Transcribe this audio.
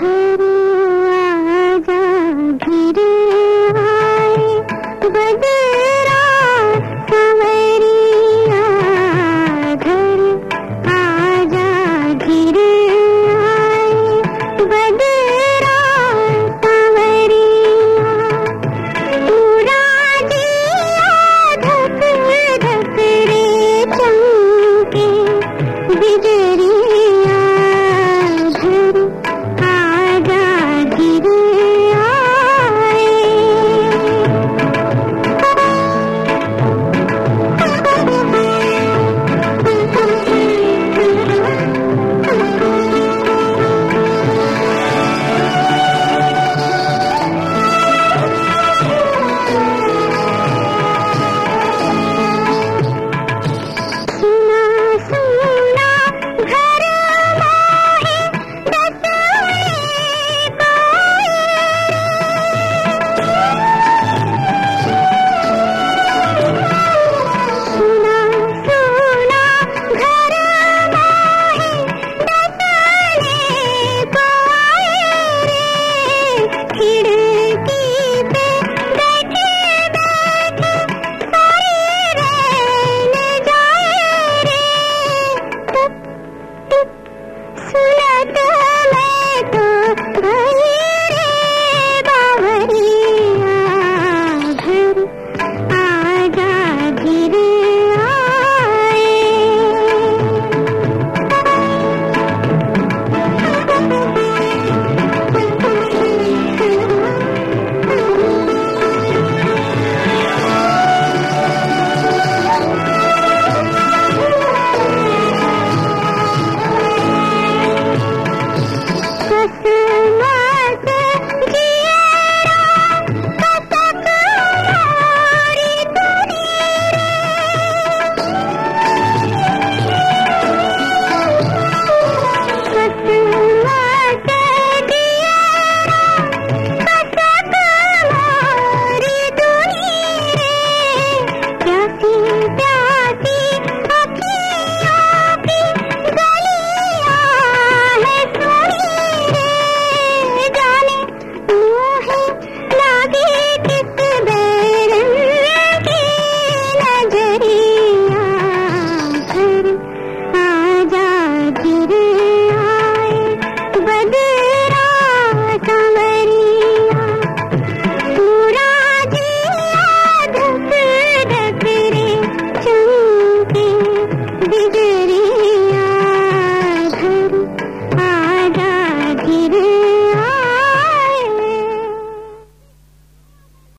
घरे आजा घरे आए बदल